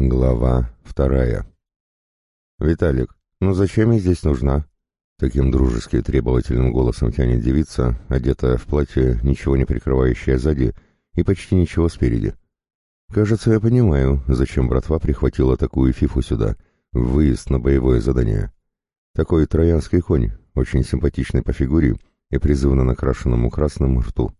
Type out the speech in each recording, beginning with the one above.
Глава вторая. «Виталик, ну зачем я здесь нужна?» Таким дружески требовательным голосом тянет девица, одетая в платье, ничего не прикрывающее сзади и почти ничего спереди. «Кажется, я понимаю, зачем братва прихватила такую фифу сюда, в выезд на боевое задание. Такой троянский конь, очень симпатичный по фигуре и призывно накрашенному красным рту.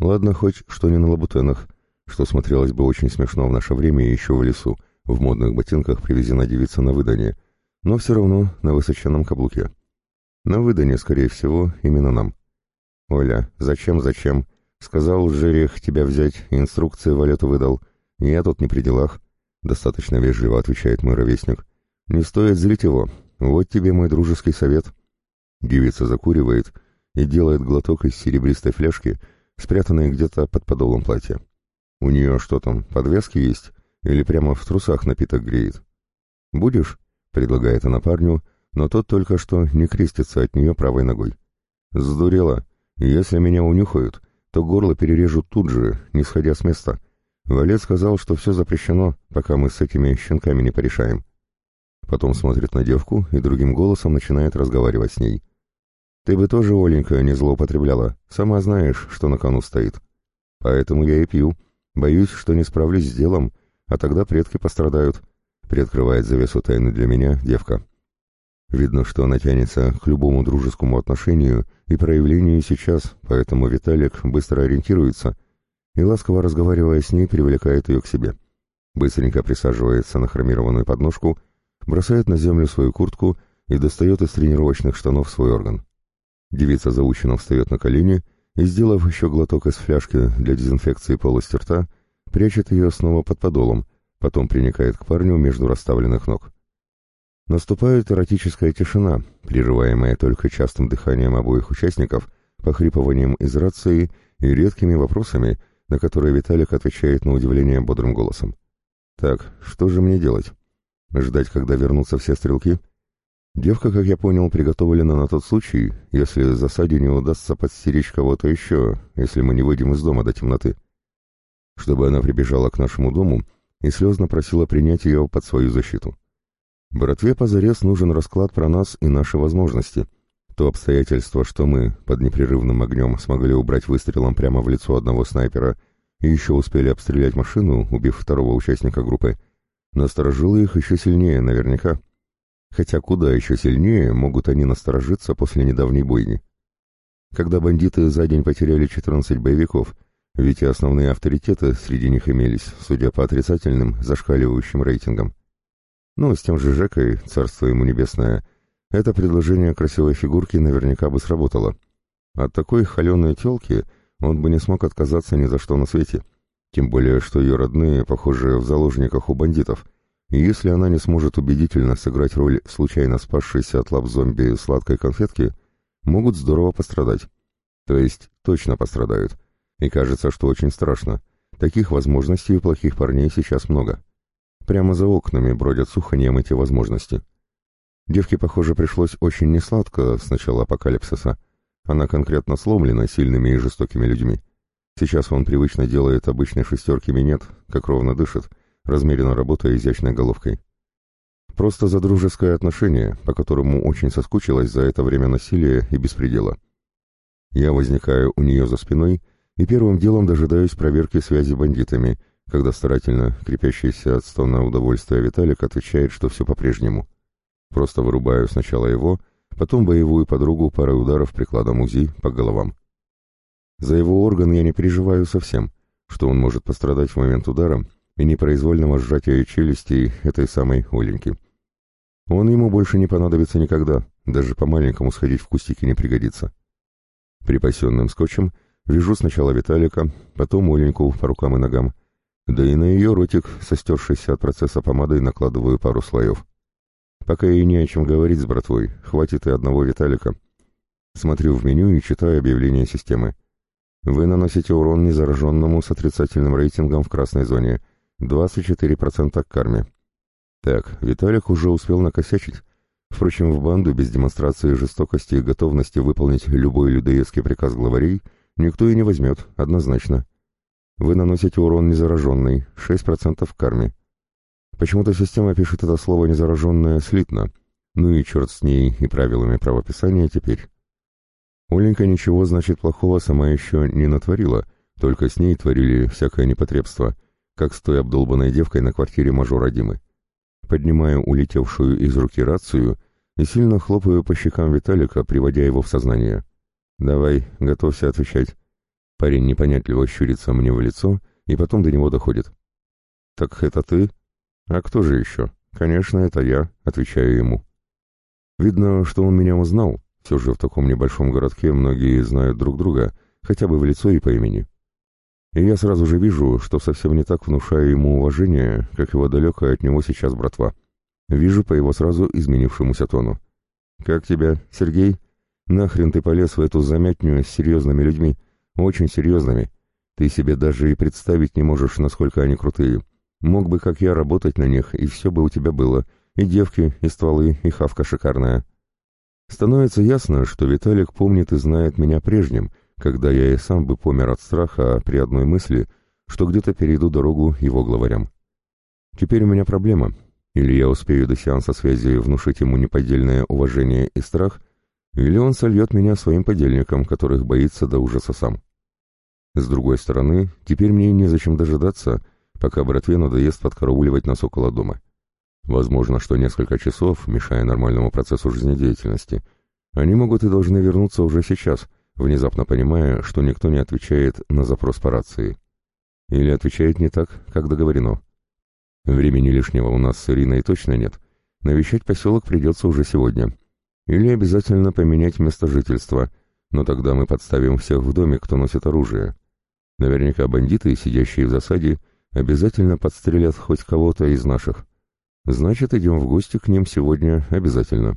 Ладно, хоть что не на лабутенах, что смотрелось бы очень смешно в наше время еще в лесу, в модных ботинках привезена девица на выдание, но все равно на высоченном каблуке. На выдание, скорее всего, именно нам. «Оля, зачем, зачем? Сказал Жерех тебя взять, инструкции Валету выдал. Я тут не при делах», — достаточно вежливо отвечает мой ровесник. «Не стоит злить его. Вот тебе мой дружеский совет». Девица закуривает и делает глоток из серебристой фляжки, спрятанной где-то под подолом платья. У нее что там, подвески есть? Или прямо в трусах напиток греет? «Будешь?» — предлагает она парню, но тот только что не крестится от нее правой ногой. «Сдурела. Если меня унюхают, то горло перережут тут же, не сходя с места. Валет сказал, что все запрещено, пока мы с этими щенками не порешаем». Потом смотрит на девку и другим голосом начинает разговаривать с ней. «Ты бы тоже, Оленька, не злоупотребляла. Сама знаешь, что на кону стоит. Поэтому я и пью», Боюсь, что не справлюсь с делом, а тогда предки пострадают. Приоткрывает завесу тайны для меня девка. Видно, что она тянется к любому дружескому отношению и проявлению сейчас, поэтому Виталик быстро ориентируется и, ласково разговаривая с ней, привлекает ее к себе. Быстренько присаживается на хромированную подножку, бросает на землю свою куртку и достает из тренировочных штанов свой орган. Девица заученно встает на колени и, сделав еще глоток из фляжки для дезинфекции полости рта, прячет ее снова под подолом, потом приникает к парню между расставленных ног. Наступает эротическая тишина, прерываемая только частым дыханием обоих участников, похрипыванием из рации и редкими вопросами, на которые Виталик отвечает на удивление бодрым голосом. «Так, что же мне делать? Ждать, когда вернутся все стрелки?» Девка, как я понял, приготовлена на тот случай, если засаде не удастся подстеречь кого-то еще, если мы не выйдем из дома до темноты. Чтобы она прибежала к нашему дому и слезно просила принять ее под свою защиту. Братве позарез нужен расклад про нас и наши возможности. То обстоятельство, что мы под непрерывным огнем смогли убрать выстрелом прямо в лицо одного снайпера и еще успели обстрелять машину, убив второго участника группы, насторожило их еще сильнее наверняка. Хотя куда еще сильнее могут они насторожиться после недавней бойни. Когда бандиты за день потеряли 14 боевиков, ведь и основные авторитеты среди них имелись, судя по отрицательным, зашкаливающим рейтингам. Ну, с тем же Жекой, царство ему небесное, это предложение красивой фигурки наверняка бы сработало. От такой холеной телки он бы не смог отказаться ни за что на свете. Тем более, что ее родные, похоже, в заложниках у бандитов, и если она не сможет убедительно сыграть роль случайно спасшейся от лап зомби сладкой конфетки, могут здорово пострадать. То есть точно пострадают. И кажется, что очень страшно. Таких возможностей у плохих парней сейчас много. Прямо за окнами бродят суханьем эти возможности. Девке, похоже, пришлось очень несладко с начала апокалипсиса. Она конкретно сломлена сильными и жестокими людьми. Сейчас он привычно делает обычной шестерки минет, как ровно дышит — размеренно работая изящной головкой. Просто за дружеское отношение, по которому очень соскучилась за это время насилия и беспредела. Я возникаю у нее за спиной и первым делом дожидаюсь проверки связи бандитами, когда старательно крепящийся от стона удовольствия Виталик отвечает, что все по-прежнему. Просто вырубаю сначала его, потом боевую подругу парой ударов прикладом УЗИ по головам. За его орган я не переживаю совсем, что он может пострадать в момент удара, и непроизвольного сжатия челюстей этой самой Оленьки. Он ему больше не понадобится никогда, даже по-маленькому сходить в кустики не пригодится. Припасенным скотчем вяжу сначала Виталика, потом Оленьку по рукам и ногам, да и на ее ротик, состершийся от процесса помадой, накладываю пару слоев. Пока ей не о чем говорить с братвой, хватит и одного Виталика. Смотрю в меню и читаю объявление системы. Вы наносите урон незараженному с отрицательным рейтингом в красной зоне – 24% к карме. Так, Виталик уже успел накосячить. Впрочем, в банду без демонстрации жестокости и готовности выполнить любой людоедский приказ главарей никто и не возьмет, однозначно. Вы наносите урон незараженный, 6% в карме. Почему-то система пишет это слово «незараженное» слитно. Ну и черт с ней и правилами правописания теперь. Оленька ничего, значит, плохого сама еще не натворила, только с ней творили всякое непотребство, как с той обдолбанной девкой на квартире мажора Димы. Поднимаю улетевшую из руки рацию и сильно хлопаю по щекам Виталика, приводя его в сознание. «Давай, готовься отвечать». Парень непонятливо щурится мне в лицо, и потом до него доходит. «Так это ты?» «А кто же еще?» «Конечно, это я», — отвечаю ему. Видно, что он меня узнал. Все же в таком небольшом городке многие знают друг друга, хотя бы в лицо и по имени. И я сразу же вижу, что совсем не так внушаю ему уважение, как его далекая от него сейчас братва. Вижу по его сразу изменившемуся тону. «Как тебя, Сергей? Нахрен ты полез в эту замятню с серьезными людьми? Очень серьезными. Ты себе даже и представить не можешь, насколько они крутые. Мог бы, как я, работать на них, и все бы у тебя было. И девки, и стволы, и хавка шикарная». Становится ясно, что Виталик помнит и знает меня прежним, когда я и сам бы помер от страха при одной мысли, что где-то перейду дорогу его главарям. Теперь у меня проблема. Или я успею до сеанса связи внушить ему неподдельное уважение и страх, или он сольет меня своим подельникам, которых боится до ужаса сам. С другой стороны, теперь мне незачем дожидаться, пока братве надоест подкарауливать нас около дома. Возможно, что несколько часов, мешая нормальному процессу жизнедеятельности, они могут и должны вернуться уже сейчас, внезапно понимая, что никто не отвечает на запрос по рации. Или отвечает не так, как договорено. Времени лишнего у нас с Ириной точно нет. Навещать поселок придется уже сегодня. Или обязательно поменять место жительства, но тогда мы подставим всех в доме, кто носит оружие. Наверняка бандиты, сидящие в засаде, обязательно подстрелят хоть кого-то из наших. Значит, идем в гости к ним сегодня обязательно.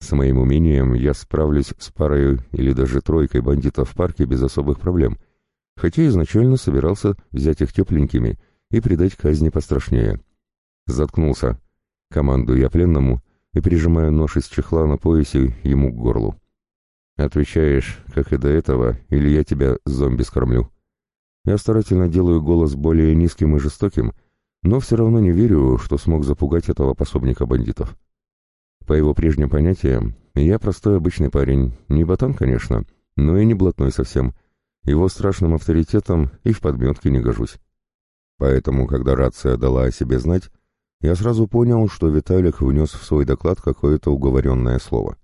С моим умением я справлюсь с парой или даже тройкой бандитов в парке без особых проблем, хотя изначально собирался взять их тепленькими и придать казни пострашнее. Заткнулся. Командую я пленному и прижимаю нож из чехла на поясе ему к горлу. Отвечаешь, как и до этого, или я тебя зомби скормлю. Я старательно делаю голос более низким и жестоким, но все равно не верю, что смог запугать этого пособника бандитов. По его прежним понятиям, я простой обычный парень, не ботан, конечно, но и не блатной совсем. Его страшным авторитетом и в подметке не гожусь. Поэтому, когда рация дала о себе знать, я сразу понял, что Виталик внес в свой доклад какое-то уговоренное слово.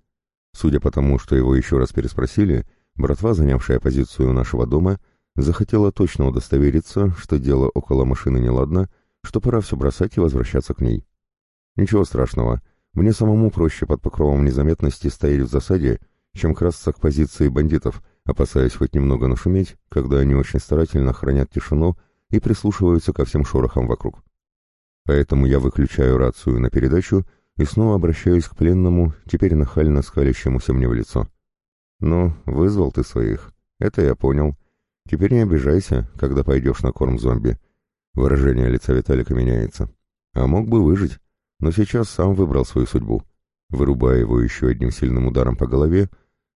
Судя по тому, что его еще раз переспросили, братва, занявшая позицию нашего дома, захотела точно удостовериться, что дело около машины неладно, что пора все бросать и возвращаться к ней. Ничего страшного, мне самому проще под покровом незаметности стоять в засаде, чем красться к позиции бандитов, опасаясь хоть немного нашуметь, когда они очень старательно хранят тишину и прислушиваются ко всем шорохам вокруг. Поэтому я выключаю рацию на передачу и снова обращаюсь к пленному, теперь нахально скалящемуся мне в лицо. «Ну, вызвал ты своих. Это я понял. Теперь не обижайся, когда пойдешь на корм зомби. Выражение лица Виталика меняется. А мог бы выжить, но сейчас сам выбрал свою судьбу. Вырубая его еще одним сильным ударом по голове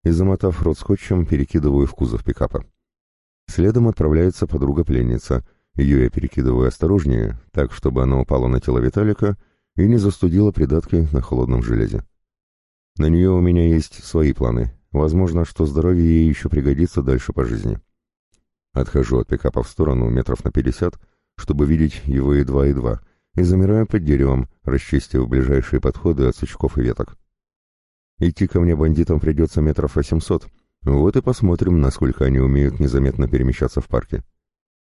и, замотав рот скотчем, перекидываю в кузов пикапа. Следом отправляется подруга-пленница. Ее я перекидываю осторожнее, так, чтобы она упала на тело Виталика и не застудила придатки на холодном железе. На нее у меня есть свои планы. Возможно, что здоровье ей еще пригодится дальше по жизни. Отхожу от пикапа в сторону метров на пятьдесят, чтобы видеть его едва-едва, и замираю под деревом, расчистив ближайшие подходы от сучков и веток. Идти ко мне бандитам придется метров восемьсот, вот и посмотрим, насколько они умеют незаметно перемещаться в парке.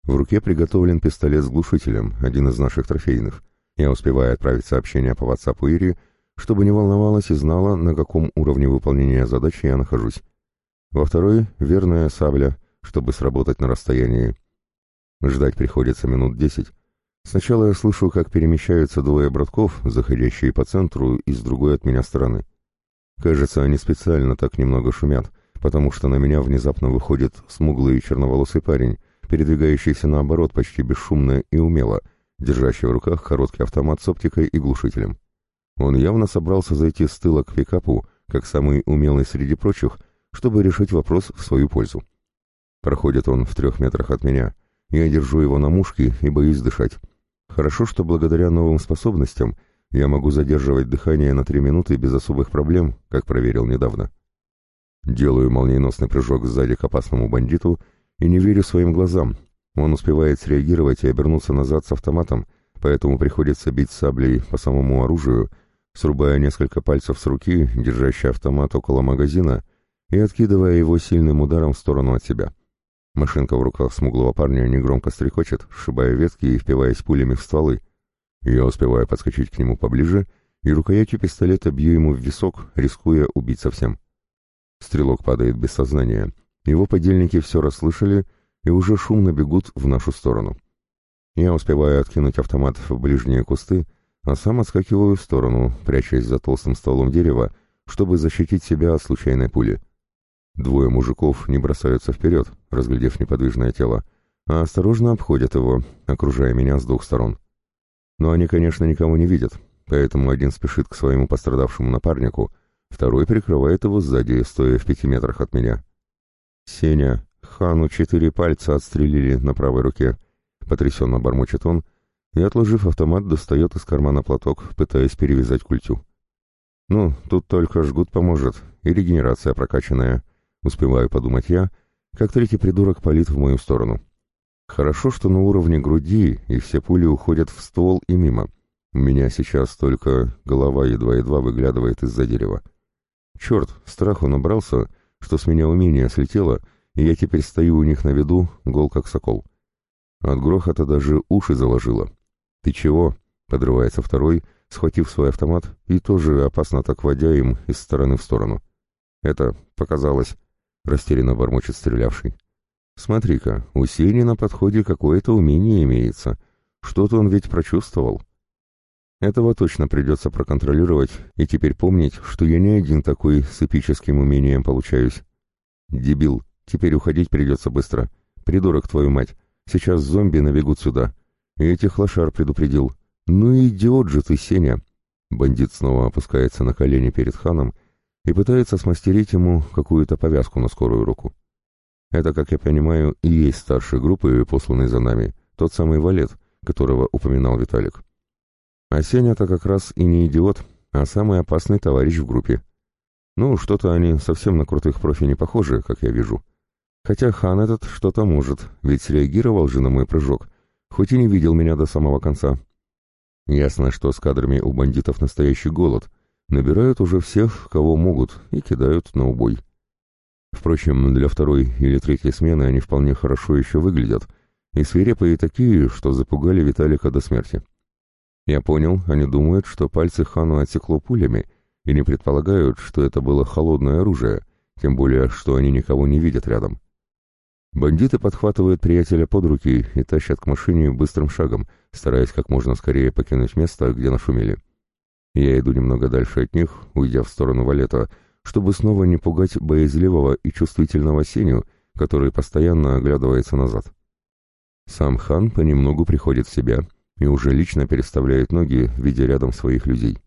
В руке приготовлен пистолет с глушителем, один из наших трофейных. Я успеваю отправить сообщение по WhatsApp Ире, чтобы не волновалась и знала, на каком уровне выполнения задачи я нахожусь. Во второй — верная сабля, чтобы сработать на расстоянии. Ждать приходится минут десять. Сначала я слышу, как перемещаются двое братков, заходящие по центру и с другой от меня стороны. Кажется, они специально так немного шумят, потому что на меня внезапно выходит смуглый черноволосый парень, передвигающийся наоборот почти бесшумно и умело, держащий в руках короткий автомат с оптикой и глушителем. Он явно собрался зайти с тыла к пикапу, как самый умелый среди прочих, чтобы решить вопрос в свою пользу. Проходит он в трех метрах от меня — я держу его на мушке и боюсь дышать. Хорошо, что благодаря новым способностям я могу задерживать дыхание на три минуты без особых проблем, как проверил недавно. Делаю молниеносный прыжок сзади к опасному бандиту и не верю своим глазам. Он успевает среагировать и обернуться назад с автоматом, поэтому приходится бить саблей по самому оружию, срубая несколько пальцев с руки, держащей автомат около магазина, и откидывая его сильным ударом в сторону от себя. Машинка в руках смуглого парня негромко стрекочет, сшибая ветки и впиваясь пулями в стволы. Я успеваю подскочить к нему поближе и рукоятью пистолета бью ему в висок, рискуя убить совсем. Стрелок падает без сознания. Его подельники все расслышали и уже шумно бегут в нашу сторону. Я успеваю откинуть автомат в ближние кусты, а сам отскакиваю в сторону, прячась за толстым стволом дерева, чтобы защитить себя от случайной пули. Двое мужиков не бросаются вперед, разглядев неподвижное тело, а осторожно обходят его, окружая меня с двух сторон. Но они, конечно, никого не видят, поэтому один спешит к своему пострадавшему напарнику, второй прикрывает его сзади, стоя в пяти метрах от меня. «Сеня, хану четыре пальца отстрелили на правой руке», — потрясенно бормочет он, и, отложив автомат, достает из кармана платок, пытаясь перевязать культю. «Ну, тут только жгут поможет, и регенерация прокачанная», Успеваю подумать я, как третий придурок палит в мою сторону. Хорошо, что на уровне груди, и все пули уходят в ствол и мимо. У меня сейчас только голова едва-едва выглядывает из-за дерева. Черт, страху набрался, что с меня умение слетело, и я теперь стою у них на виду, гол как сокол. От грохота даже уши заложило. «Ты чего?» — подрывается второй, схватив свой автомат и тоже опасно так водя им из стороны в сторону. «Это показалось», растерянно бормочет стрелявший. Смотри-ка, у Сени на подходе какое-то умение имеется. Что-то он ведь прочувствовал. Этого точно придется проконтролировать и теперь помнить, что я не один такой с эпическим умением получаюсь. Дебил, теперь уходить придется быстро. Придурок твою мать, сейчас зомби набегут сюда. И этих лошар предупредил. Ну идиот же ты, Сеня. Бандит снова опускается на колени перед ханом и пытается смастерить ему какую-то повязку на скорую руку. Это, как я понимаю, и есть старший группы, посланный за нами, тот самый валет, которого упоминал Виталик. А Сеня-то как раз и не идиот, а самый опасный товарищ в группе. Ну, что-то они совсем на крутых профи не похожи, как я вижу. Хотя хан этот что-то может, ведь среагировал же на мой прыжок, хоть и не видел меня до самого конца. Ясно, что с кадрами у бандитов настоящий голод, Набирают уже всех, кого могут, и кидают на убой. Впрочем, для второй или третьей смены они вполне хорошо еще выглядят, и свирепые такие, что запугали Виталика до смерти. Я понял, они думают, что пальцы хану отсекло пулями, и не предполагают, что это было холодное оружие, тем более, что они никого не видят рядом. Бандиты подхватывают приятеля под руки и тащат к машине быстрым шагом, стараясь как можно скорее покинуть место, где нашумели. Я иду немного дальше от них, уйдя в сторону валета, чтобы снова не пугать боязливого и чувствительного Сеню, который постоянно оглядывается назад. Сам хан понемногу приходит в себя и уже лично переставляет ноги, видя рядом своих людей.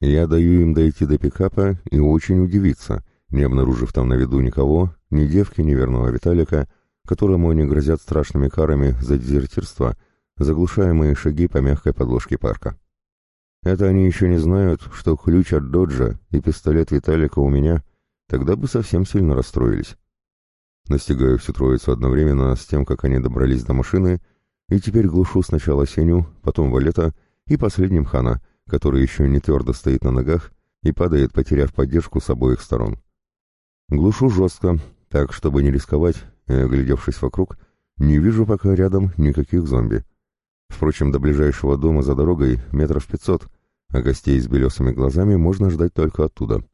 Я даю им дойти до пикапа и очень удивиться, не обнаружив там на виду никого, ни девки, ни верного Виталика, которому они грозят страшными карами за дезертирство, заглушаемые шаги по мягкой подложке парка. Это они еще не знают, что ключ от доджа и пистолет Виталика у меня, тогда бы совсем сильно расстроились. Настигаю всю троицу одновременно с тем, как они добрались до машины, и теперь глушу сначала Сеню, потом Валета и последним Хана, который еще не твердо стоит на ногах и падает, потеряв поддержку с обоих сторон. Глушу жестко, так, чтобы не рисковать, и, оглядевшись вокруг, не вижу пока рядом никаких зомби. Впрочем, до ближайшего дома за дорогой метров пятьсот, а гостей с белесыми глазами можно ждать только оттуда.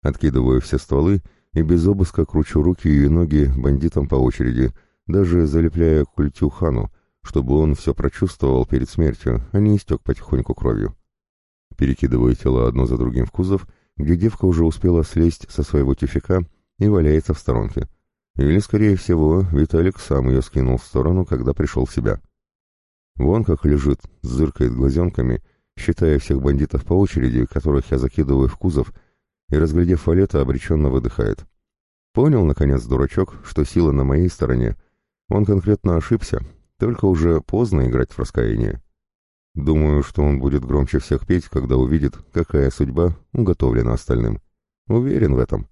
Откидываю все стволы и без обыска кручу руки и ноги бандитам по очереди, даже залепляя культю хану, чтобы он все прочувствовал перед смертью, а не истек потихоньку кровью. Перекидываю тело одно за другим в кузов, где девка уже успела слезть со своего тюфика и валяется в сторонке. Или, скорее всего, Виталик сам ее скинул в сторону, когда пришел в себя. Вон как лежит, зыркает глазенками, считая всех бандитов по очереди, которых я закидываю в кузов, и, разглядев Валета, обреченно выдыхает. Понял, наконец, дурачок, что сила на моей стороне. Он конкретно ошибся, Только уже поздно играть в раскаяние. Думаю, что он будет громче всех петь, когда увидит, какая судьба уготовлена остальным. Уверен в этом.